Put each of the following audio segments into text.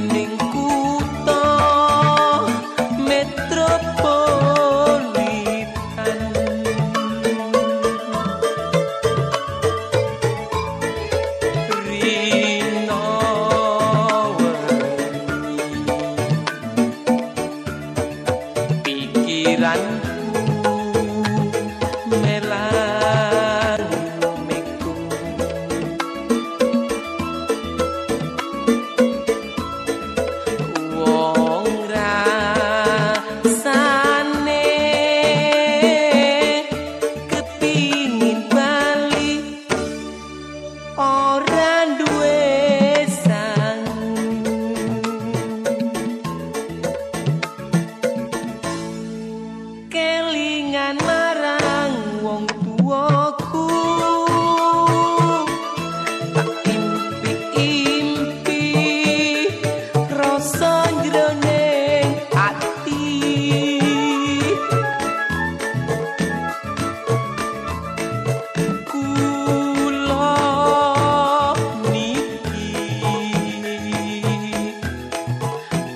ning kutha metropolitan. Rino pikiran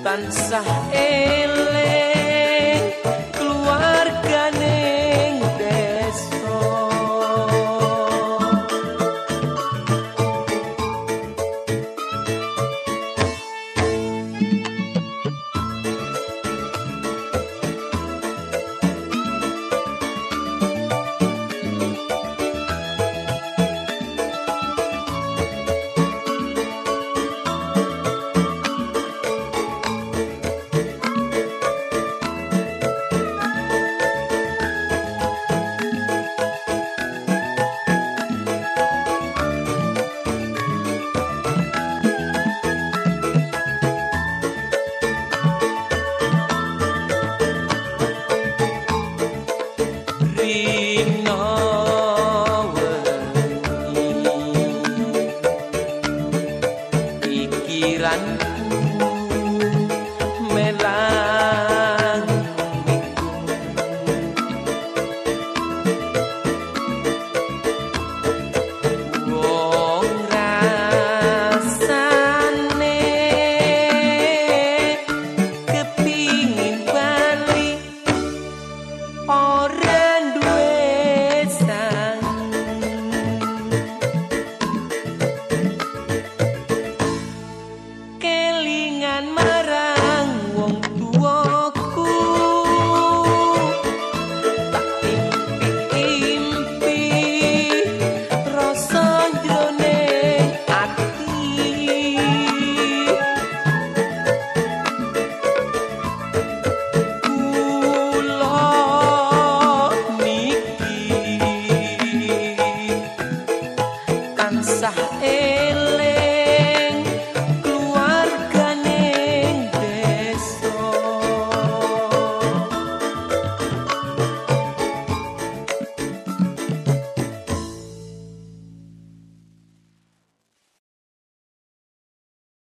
danza. 依然